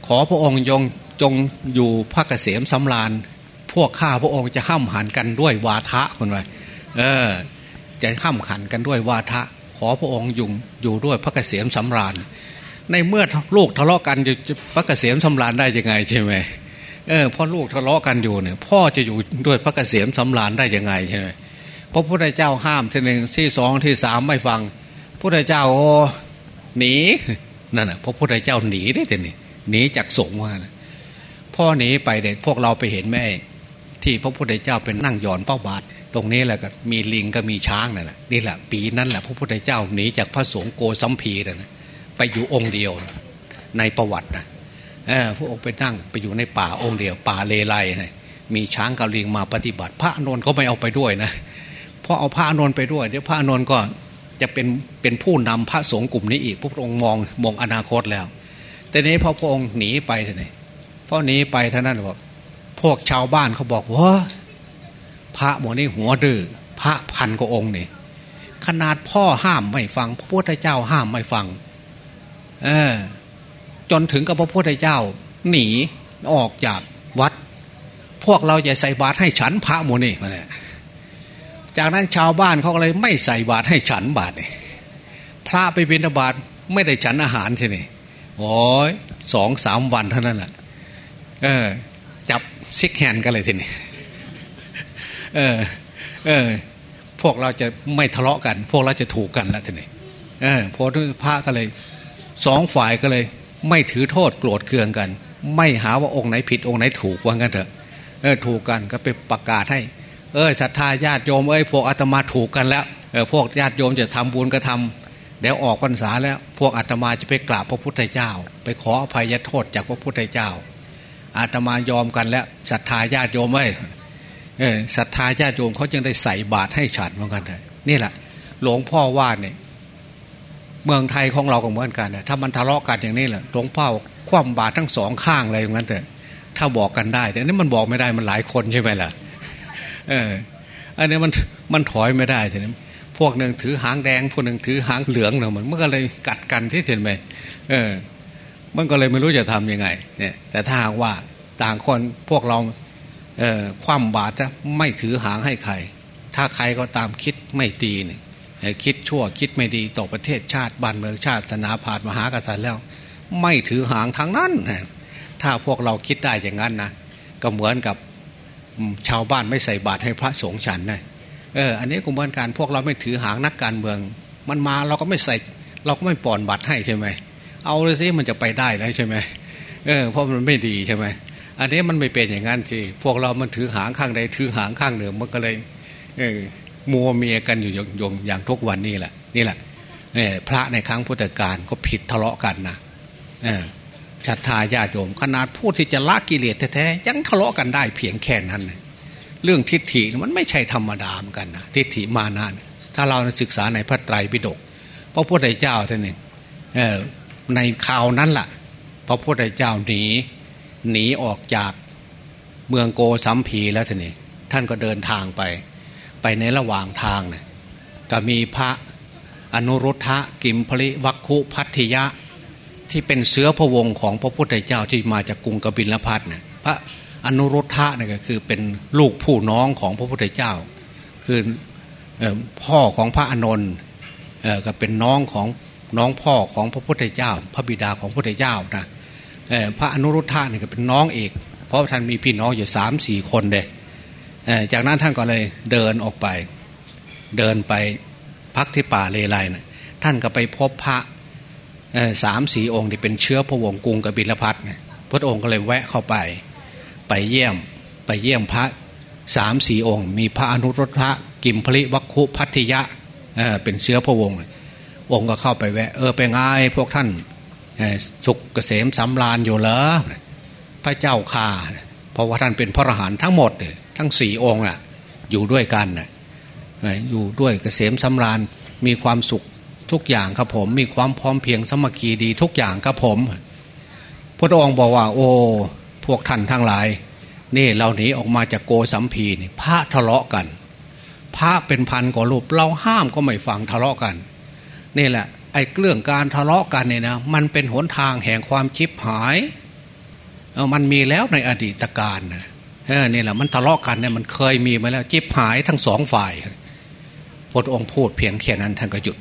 ขอพระองค์ยงจงอยู่พระเกษมสำราญ พวกข้าพระองค์จะห้ามหันกันด้วยวาทะคนไว้เออ จะห้ามขันกันด้วยวาทะ ขอพระองค์ยุงอยู่ด้วยพระเกษมสำราญ ในเมื่อลูกทะเลาะกันจะพระเกษมสำราญได้ยังไงใช่ไหมเออพ่อลูกทะเลาะกันอยู่เนี่ย พ่อจะอยู่ด้วยพระเกษมสำราญได้ยังไงใช่ไหม พระพุทธเจ้าห้ามทีหนึ่งที่สองที่สามไม่ฟังพุทธเจ้าโอ้หนีนั่นแหะพระพุทธเจ้าหนีได้แต่นี่หนีจากสงฆ์ว่าพ่อหนีไปเด็กพวกเราไปเห็นแม่ที่พระพุทธเจ้าเป็นนั่งหย่อนเป้าบาทตรงนี้แหละก็มีลิงก็มีช้างนั่นแหละนี่แหละปีนั้นแหละพระพุทธเจ้าหนีจากพระสงฆ์โกสัมพีนะไปอยู่องค์เดียวในประวัตินะพระองค์ไปนั่งไปอยู่ในป่าองค์เดียว ป่าเลไลมีช้างกับลิงมาปฏิบัติ พระนนท์ก็ไม่เอาไปด้วยนะ เพราะเอาพระอานนท์ไปด้วยเดี๋ยวพระอานนท์ก็จะเป็นเป็นผู้นำพระสงฆ์กลุ่มนี้อีกพระองค์มองมองอนาคตแล้ว แต่นี้พอพระองค์หนีไปท่านี่พอหนีไปท่านั้นบอกพวกชาวบ้านเขาบอกว่าพระหมนี่หัวดื้อพระพันกว่าองค์นี่ขนาดพ่อห้ามไม่ฟัง พระพุทธเจ้าห้ามไม่ฟัง เออ จนถึงกับพระพุทธเจ้า หนีออกจากวัด พวกเราจะใส่บาตรให้ฉันพระโมนี่มาเลย จากนั้นชาวบ้านเขาเลยไม่ใส่บาตรให้ฉันบาตรพระไปบิณฑบาตไม่ได้ฉันอาหารใช่ไหมโอ้ยสองสามวันเท่านั้นแหละเออ จับซิกแฮนกันเลยทีนี้เออ เออ พวกเราจะไม่ทะเลาะกัน พวกเราจะถูกกันแล้วทีนี้เออพอพระก็เลยสองฝ่ายก็เลย ไม่ถือโทษโกรธเคืองกัน ไม่หาว่าองค์ไหนผิดองค์ไหนถูกว่างั้นเถอะเออถูกกันก็ไปประกาศให้ เออศรัทธาญาติโยมเอ้ยพวกอาตมาถูกกันแล้วเออพวกญาติโยมจะทำบุญก็ทำเดี๋ยวออกพรรษาแล้ว พวกอาตมาจะไปกราบพระพุทธเจ้า ไปขออภัยโทษจากพระพุทธเจ้า อาตมายอมกันแล้วศรัทธาญาติโยมเอ้ยเออศรัทธาญาติโยมเขาจึงได้ใส่บาตรให้ฉันเหมือนกันเลยนี่แหละ หลวงพ่อว่าเนี่ยเมืองไทยของเราก็เหมือนกันนะถ้ามันทะเลาะกันอย่างนี้แหละหลวงพ่อคว่ำบาตรทั้งสองข้างเลยอย่างนั้นเถอะถ้าบอกกันได้ แต่นี่มันบอกไม่ได้มันหลายคนใช่ไหมล่ะ เอออันนี้มันมันถอยไม่ได้ใช่ไหมพวกหนึ่งถือหางแดง พวกหนึ่งถือหางเหลืองเนาะมันมันก็เลยกัดกันที่เห็นไหมเออ มันก็เลยไม่รู้จะทํำยังไง เนี่ย แต่ถ้าหากว่าต่างคนพวกเราเออคว่ำบาตรจะไม่ถือหางให้ใคร ถ้าใครก็ตามคิดไม่ดีเนี่ยคิดชั่วคิดไม่ดีต่อประเทศชาติบ้านเมืองชาติศาสนาผาดมหากษัตริย์แล้ว ไม่ถือหางทั้งนั้นถ้าพวกเราคิดได้อย่างนั้นนะก็เหมือนกับ ชาวบ้านไม่ใส่บาตรให้พระสงฆ์ฉันนะเอออันนี้กลุ่มการพวกเราไม่ถือหางนักการเมือง มันมาเราก็ไม่ใส่เราก็ไม่ปอนบัตรให้ใช่ไหมเอาเลยสิมันจะไปได้แล้วใช่ไหมเออเพราะมันไม่ดีใช่ไหมอันนี้มันไม่เป็นอย่างนั้นสิพวกเรามันถือหางข้างใดถือหางข้างหนึ่งมันก็เลยเออมัวเมียกันอยู่ยงอย่างทุกวันนี้แหละนี่แหละเนี่ยพระในครั้งพุทธกาลก็ผิดทะเลาะกันนะเออ ศรัทธาญาติโยม ขนาดพูดที่จะละกิเลสแท้ๆยังทะเลาะกันได้เพียงแค่นั้น เรื่องทิฏฐิมันไม่ใช่ธรรมดาเหมือนกันนะทิฏฐิมานานถ้าเราศึกษาในพระไตรปิฎกพระพุทธเจ้าท่านเองในข่าวนั้นละ่ะ พระพุทธเจ้าหนีหนีออกจากเมืองโกสัมพีแล้วท่านเองท่านก็เดินทางไป ไปในระหว่างทางเนะี่ยก็มีพระอนุรุทธะกิมพลิวัคคุพัทธิยะ ที่เป็นเสือพระวงของพระพุทธเจ้าที่มาจากกรุงกบิลพัทเนี่ยพระอนุรุทธะเนี่ยก็คือเป็นลูกผู้น้องของพระพุทธเจ้า คือพ่อของพระอนนท์ก็เป็นน้องของน้องพ่อของพระพุทธเจ้า พระบิดาของพระพุทธเจ้านะพระอนุรุทธะเนี่ยก็เป็นน้องเอกเพราะท่านมีพี่น้องอยู่สามสี่คนเลยจากนั้นท่านก็เลยเดินออกไป เดินไปพักที่ป่าเลไลนะท่านก็ไปพบพระ สามสีองค์ที่เป็นเชื้อพระวงศ์กรุงกบิลพัทเนี่ยพระองค์ก็เลยแวะเข้าไป ไปเยี่ยมไปเยี่ยมพระสามสีองค์ มีพระอนุรุทธะกิมพลิวัคคุพัทยะเเป็นเชื้อพระวงศ์องค์ก็เข้าไปแวะเออไปง่ายพวกท่านสุกเกษมสำราญอยู่เหรอพระเจ้าข่าเพราะว่าท่านเป็นพระอรหันต์ทั้งหมดทั้งสี่องค์น่ะอยู่ด้วยกันน่ะอยู่ด้วยเกษมสำราญมีความสุข ทุกอย่างครับผม มีความพร้อมเพียงสมัคคีดีทุกอย่างครับผม พระองค์บอกว่า โอ้พวกท่านทั้งหลาย นี่เราหนีออกมาจากโกสัมพีนี่พระทะเลาะกัน พระเป็นพันกว่ารูปเราห้ามก็ไม่ฟังทะเลาะกัน นี่แหละ ไอ้เรื่องการทะเลาะกันเนี่ยนะมันเป็นหนทางแห่งความชิบหายเออมันมีแล้วในอดีตการนะเนี่แหละมันทะเลาะกันเนี่ยมันเคยมีมาแล้วจิบหายทั้งสองฝ่ายพระองค์พูดเพียงแค่นั้นท่านก็หยุด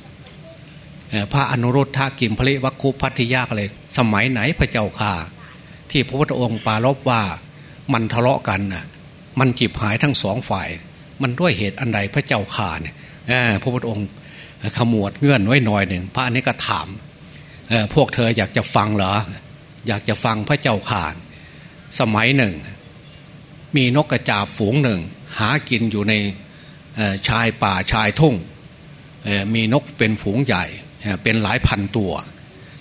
พระอนุรุทธากิมพลิวัคคุพัทธิยาเลยสมัยไหนพระเจ้าข่าที่พระพุทธองค์ปารบว่ามันทะเลาะกันน่ะมันจีบหายทั้งสองฝ่าย มันด้วยเหตุอันใดพระเจ้าข่าเนี่ยพระพุทธองค์ขมวดเงื่อนไว้หน่อยหนึ่งพระอันนี้ก็ถามพวกเธออยากจะฟังเหรอ อยากจะฟังพระเจ้าข่าสมัยหนึ่ง มีนกกระจาบฝูงหนึ่ง หากินอยู่ในชายป่าชายทุ่งมีนกเป็นฝูงใหญ่ เป็นหลายพันตัว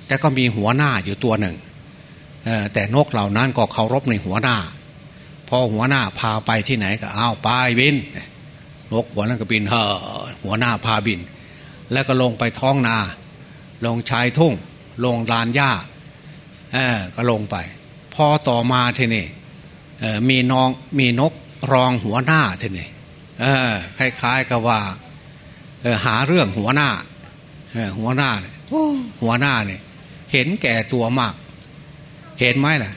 แต่ก็มีหัวหน้าอยู่ตัวหนึ่ง แต่นกเหล่านั้นก็เคารพในหัวหน้า พอหัวหน้าพาไปที่ไหนก็อ้าวไปบิน นกหัวนั้นก็บินเฮอหัวหน้าพาบิน แล้วก็ลงไปท้องนา ลงชายทุ่ง ลงลานหญ้าเออก็ลงไป พอต่อมาทีนี่มีน้องมีนกรองหัวหน้าทีนี่คล้ายๆกับว่าหาเรื่องหัวหน้า หัวหน้าเนี่ยหัวหน้าเนี่ย เห็นแก่ตัวมาก เห็นไหมล่ะ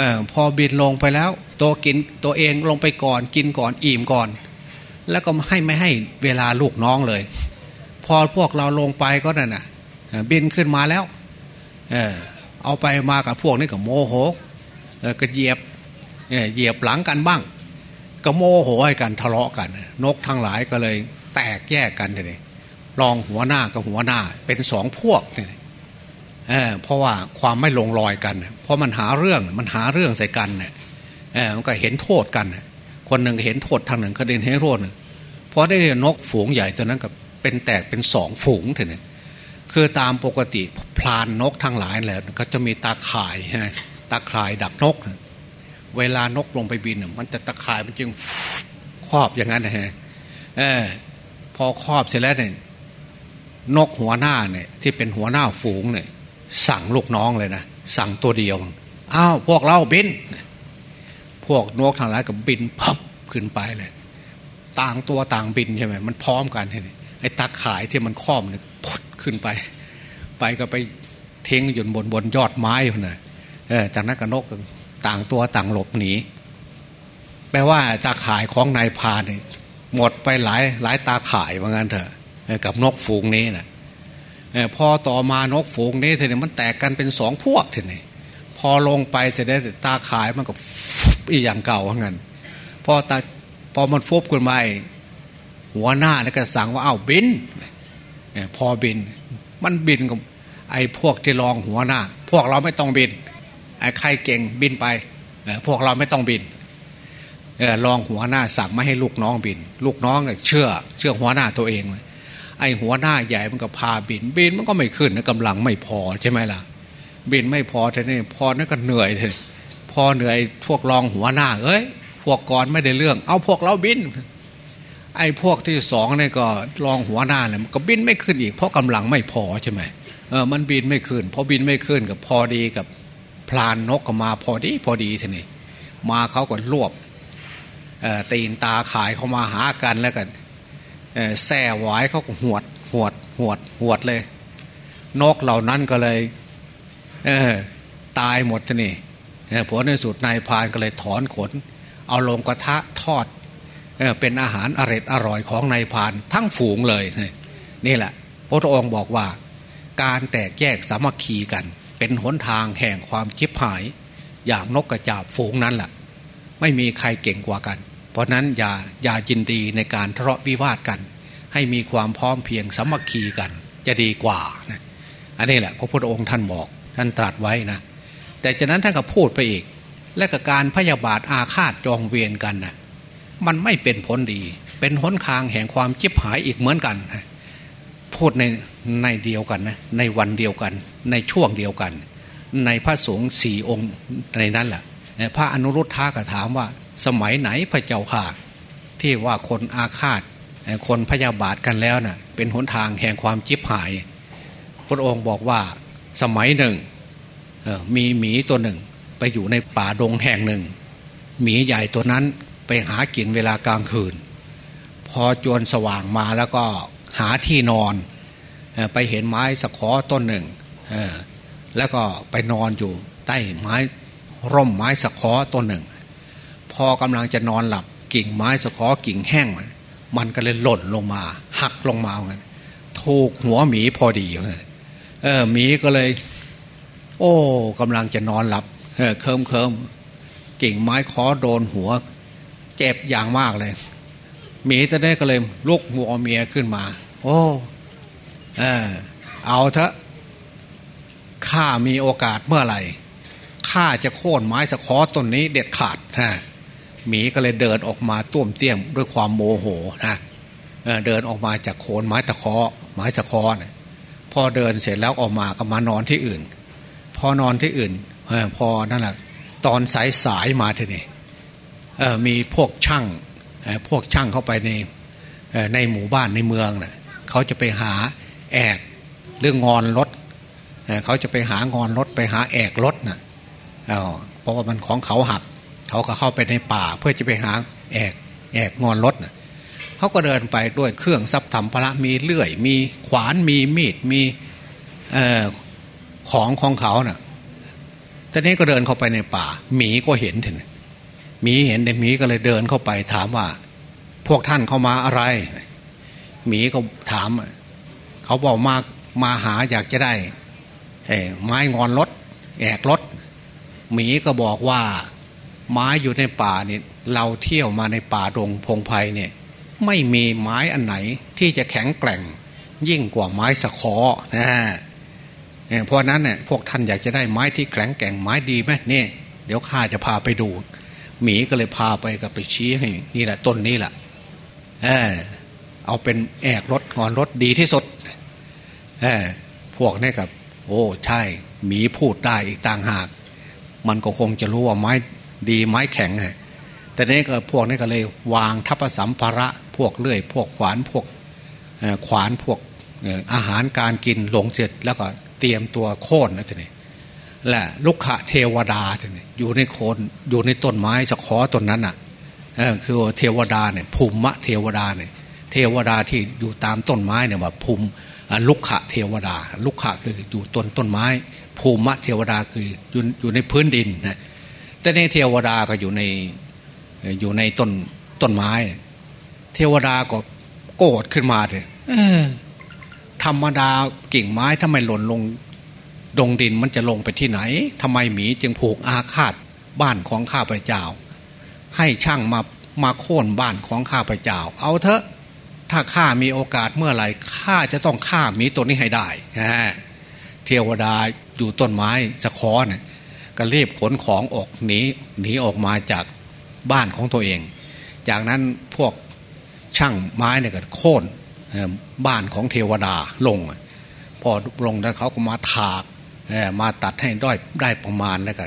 ออพอบินลงไปแล้ว ตัวกินตัวเองลงไปก่อนกินก่อนอิ่มก่อน แล้วก็ให้ไม่ให้เวลาลูกน้องเลย พอพวกเราลงไปก็นั่นน่ะบินขึ้นมาแล้วเออเอาไปมากับพวกนี้ก็โมโหแล้วก็เหยียบเหยียบหลังกันบ้าง ก็โมโหให้กันทะเลาะกัน นกทั้งหลายก็เลย แตกแยกกันเลย รองหัวหน้ากับหัวหน้าเป็นสองพวกเนี่ยเเพราะว่าความไม่ลงรอยกัน เพราะมันหาเรื่องมันหาเรื่องใส่กันเนี่ยมันก็เห็นโทษกัน คนหนึ่งเห็นโทษทางหนึ่งก็เดินให้โทษเพราะได้นกฝูงใหญ่ตัวนั้นก็เป็นแตกเป็นสองฝูงเถอะเนี่ยคือตามปกติพลานนกทั้งหลายแหละก็จะมีตาข่ายฮะตาข่ายดักนก เวลานกลงไปบินมันจะตาข่ายมันจึงครอบอย่างนั้นนะฮะเออพอครอบเสร็จแล้วเนี่ย นกหัวหน้าเนี่ยที่เป็นหัวหน้าฝูงเนี่ยสั่งลูกน้องเลยนะสั่งตัวเดียวอ้าวพวกเราบิน พวกนกทางหลายกับบินพับขึ้นไปเลย ต่างตัวต่างบินใช่ไหมมันพร้อมกันใช่ไหมไอ้ตาข่ายที่มันครอบเนี่ยพุดขึ้นไป ไปก็ไปเทงอยู่บนบนยอดไม้คนน่ะเออจากนั้นก็นกต่างตัวต่างหลบหนีแปลว่าตาข่ายของนายพาเนี่ยหมดไปหลายหลายตาข่ายว่างั้นเถอะ กับนกฝูงนี้นะพอต่อมานกฝูงนี้ทีนี้มันแตกกันเป็นสองพวกทีนี้พอลงไปจะได้ตาขายมันก็อีอย่างเก่าเหมือนกันพอตาพอมันฟุบขึ้นมาหัวหน้านี่ก็สั่งว่าเอาบินพอบิน มันบินกับไอ้พวกที่รองหัวหน้า พวกเราไม่ต้องบินไอ้ใครเก่งบินไปพวกเราไม่ต้องบินรองหัวหน้าสั่งไม่ให้ลูกน้องบิน ลูกน้องเชื่อ เชื่อหัวหน้าตัวเองเลย ไอหัวหน้าใหญ่มันก็พาบิน บินมันก็ไม่ขึ้นนะกำลังไม่พอใช่ไหมล่ะ บินไม่พอแต่นี่พอนั่นก็เหนื่อยเลยพอเหนื่อยพวกรองหัวหน้า เอ้ย พวกก่อนไม่ได้เรื่อง เอาพวกเราบิน ไอ้พวกที่สองนี่ก็รองหัวหน้าเนี่ยก็บินไม่ขึ้นอีกเพราะกำลังไม่พอใช่ไหมเออมันบินไม่ขึ้นพอบินไม่ขึ้นกับพอดีกับพลานนกก็มาพอดีพอดีทีนี้มาเขาก็รวบตีนตาขายเขามาหากันแล้วกัน แส่ไว้เขาก็หวดหวดหวดหวดเลย นกเหล่านั้นก็เลยเออตายหมดทีนี่ผลในสุดนายพานก็เลยถอนขน เอาลงกระทะทอดเอเป็นอาหารอร่อยอร่อยของนายพานทั้งฝูงเลย นี่แหละ พระองค์บอกว่า การแตกแยกสามัคคีกัน เป็นหนทางแห่งความจิบหาย อย่างนกกระจาบฝูงนั้นแหละไม่มีใครเก่งกว่ากัน เพราะนั้นอย่าอย่ายินดีในการทะเลาะวิวาทกัน ให้มีความพร้อมเพียงสมัคคีกัน จะดีกว่านะอันนี้แหละพระพุทธองค์ท่านบอกท่านตรัสไว้นะแต่จากนั้นท่านก็พูดไปอีก และกับการพยาบาทอาฆาตจองเวียนกันนะ่ะมันไม่เป็นผลดี เป็นหนทางแห่งความจิบหายอีกเหมือนกัน พูดในในเดียวกันนะในวันเดียวกัน ในช่วงเดียวกัน ในพระสงฆ์สี่องค์ในนั้นแหละพระอนุรุทธะก็ถามว่า สมัยไหนพระเจ้าค่ะ ที่ว่าคนอาฆาตคนพยาบาทกันแล้วนะ่ะเป็นหนทางแห่งความจิบหาย พระองค์บอกว่าสมัยหนึ่งมีหมีตัวหนึ่ง ไปอยู่ในป่าดงแห่งหนึ่ง หมีใหญ่ตัวนั้นไปหากินเวลากลางคืน พอจวนสว่างมาแล้วก็หาที่นอน ไปเห็นไม้สะขอต้นหนึ่ง แล้วก็ไปนอนอยู่ใต้ไม้ร่มไม้สะขอต้นหนึ่ง พอกำลังจะนอนหลับกิ่งไม้สะขอกิ่งแห้งมันก็เลยหล่นลงมา หักลงมาเหมือนถูกหัวหมีพอดีเออหมีก็เลย โอ้กำลังจะนอนหลับเออเคิมเคิมกิ่งไม้คอโดนหัว เจ็บอย่างมากเลยหมีจะได้ก็เลยลุกหัวเมียขึ้นมา โอ้เออเอาเถอะข้ามีโอกาสเมื่อไหร่ข้าจะโค่นไม้สะคอต้นนี้เด็ดขาดฮะ หมีก็เลยเดินออกมาต้วมเตี้ยมด้วยความโมโหนะเดินออกมาจากโคนไม้ตะเคอไม้ตะคอเนี่ยพอเดินเสร็จแล้วออกมาก็มานอนที่อื่น พอนอนที่อื่นพอนั่นแหละตอนสายสายมาทีนี่มีพวกช่างพวกช่างเข้าไปในในหมู่บ้านในเมืองนะ่ะเขาจะไปหาแอกเรื่องงอนรถเขาจะไปหางอนรถไปหาแอกรถนะ่ะเพราะว่ามันของเขาหัก เขาก็เข้าไปในป่าเพื่อจะไปหาแอกแอกงอนรถนะ่ะเขาก็เดินไปด้วยเครื่องทรัพย์ธรรมพระมีเลื่อย มีขวานมีมีดมีอของของเขานะ่ะต่นี้ก็เดินเข้าไปในป่า หมีก็เห็นถึงหมีเห็นเด็กหมีก็เลยเดินเข้าไปถามว่า พวกท่านเข้ามาอะไร หมีก็ถาม เขาบอกมามาหาอยากจะได้ไม้งอนรถแอกรถหมีก็บอกว่า ไม้อยู่ในป่าเนี่ยเราเที่ยวมาในป่าดงพงไพ่เนี่ยไม่มีไม้อันไหนที่จะแข็งแกร่งยิ่งกว่าไม้สะคอนะเพราะนั้นเนี่ยพวกท่านอยากจะได้ไม้ที่แข็งแกร่งไม้ดีไหมเนี่ยเดี๋ยวข้าจะพาไปดู หมีก็เลยพาไปกับไปชี้ให้นี่แหละต้นนี้แหละเออเอาเป็นแอกรถงอนรถดีที่สุดเออพวกนี้กับ โอ้ ใช่ หมีพูดได้อีกต่างหาก มันก็คงจะรู้ว่าไม้ ดีไม้แข็งไงแต่นี้ก็พวกนี้ก็เลยวางทัพสัมภาระพวกเลื่อย พวกขวานพวกขวานพวกอาหารการกินลงเสร็จแล้วก็เตรียมตัวโค่นนะทีนี้และลุกขะเทวดาเนี่ยอยู่ในโคนอยู่ในต้นไม้สะขอต้นนั้นอะคือเทวดาเนี่ยภูมิเทวดาเนี่ยเทวดาที่อยู่ตามต้นไม้เนี่ยว่าภูมิลุกขะเทวดา ลุกขะคืออยู่ต้นต้นไม้ ภูมิเทวดาคืออยู่อยู่ในพื้นดินนะ แต่ในเทวดาก็อยู่ในอยู่ในต้นต้นไม้ เทวดาก็โกรธขึ้นมาเลยธรรมดากิ่งไม้ทำไมหล่นลงดงดินมันจะลงไปที่ไหนทำไมหมีจึงผูกอาฆาตบ้านของข้าพเจ้า ให้ช่างมามาโค่นบ้านของข้าพเจ้า เอาเถอะถ้าข้ามีโอกาสเมื่อไหร่ข้าจะต้องฆ่าหมีตัวนี้ให้ได้เทวดาอยู่ต้นไม้สะคอเนี่ย ก็รีบขนของออกหนีหนีออกมาจากบ้านของตัวเอง จากนั้นพวกช่างไม้เนี่ยก็โค่นบ้านของเทวดาลง พอลงแล้วเขาก็มาถากมาตัดให้ด้อยได้ประมาณแล้วก็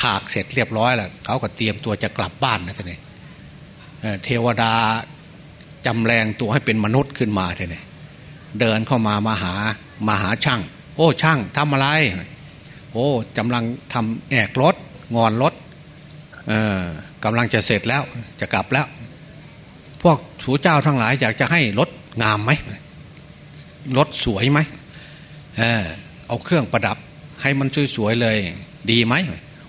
ถากเสร็จเรียบร้อยแล้วเขาก็เตรียมตัวจะกลับบ้านนะท่านเทวดาจำแรงตัวให้เป็นมนุษย์ขึ้นมาท่านเดินเข้ามามาหามาหาช่าง โอ้ช่างทำอะไร อ้กำลังทำแอกรถงอนรถเออกำลังจะเสร็จแล้วจะกลับแล้ว พวกสูเจ้าทั้งหลายอยากจะให้รถงามไหมรถสวยไหมเออเอาเครื่องประดับให้มันสวยๆเลย ดีไหม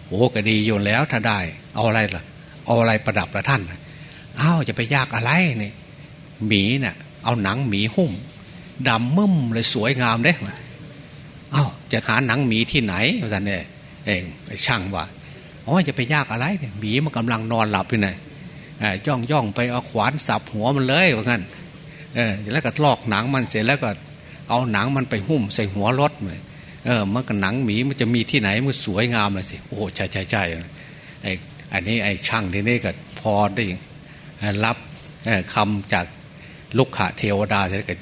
โอ้ก็ดีอยู่แล้วถ้าได้ เอาอะไรล่ะ เอาอะไรประดับละท่านอ้าวจะไปยากอะไรนี่หมีเนะ่ยเอาหนังหมีหุ้มดำมึมเลยสวยงามเด้ จะหาหนังหมีที่ไหนอาจารย์เนี่ยเองช่างว่าอ๋อจะไปยากอะไรเนี่ยหมีมันกำลังนอนหลับอยู่ไหนย่องย่องไปเอาขวานสับหัวมันเลยว่างั้นเออแล้วก็ลอกหนังมันเสร็จแล้วก็เอาหนังมันไปหุ้มใส่หัวรถเลยเออมันก็หนังหมีมันจะมีที่ไหนมันสวยงามเลยสิโอ้ใช่ใช่ใช่ไอ้อันนี้ไอ้ช่างที่นี่ก็พอได้รับคำจากลุกขะเทวดาเสร็จก็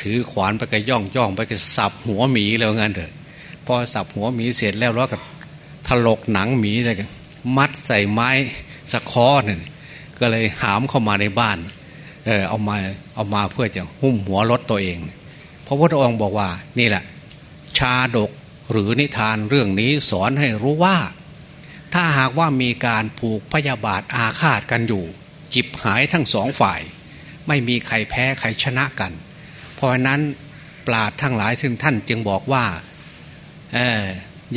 ถือขวานไปก็ย่องย่องไปก็สับหัวหมีแล้วงั้นเถอะ พอสับหัวหมีเสร็จแล้วแล้วก็ถลกหนังหมีเลยมัดใส่ไม้สะคอเนี่ยก็เลยหามเข้ามาในบ้านเออเอามาเอามาเพื่อจะหุ้มหัวรถตัวเองพระพุทธองค์บอกว่านี่แหละ ชาดกหรือนิทานเรื่องนี้สอนให้รู้ว่า ถ้าหากว่ามีการผูกพยาบาทอาฆาตกันอยู่ จิบหายทั้งสองฝ่าย ไม่มีใครแพ้ใครชนะกัน เพราะนั้นปราดทั้งหลายถึงท่านจึงบอกว่า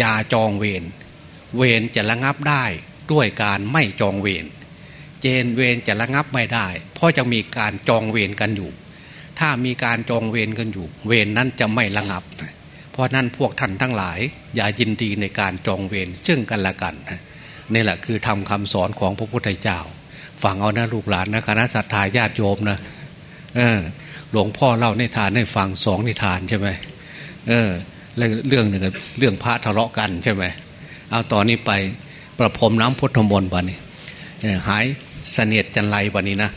ย่าจองเวรเวรจะระงับได้ด้วยการไม่จองเวรเจนเวรจะระงับไม่ได้ เพราะจะมีการจองเวรกันอยู่ ถ้ามีการจองเวรกันอยู่ เวรนนั้นจะไม่ระงับ เพราะนั้นพวกท่านทั้งหลาย อย่ายินดีในการจองเวรซึ่งกันและกันนี่แหละคือทำคำสอนของพระพุทธเจ้าฟังเอานะลูกหลานนะคณะสัตยาญาติโยมนะเออหลวงพ่อเล่าในทานให้ฟังสองนิทานใช่ไหมเออ เรื่องหนึ่งเรื่องพระทะเลาะกันใช่ไหมเอาตอนนี้ไปประพรมน้ำพุทธมนต์บันนี้หายเสนียดจันไรบันนี้นะ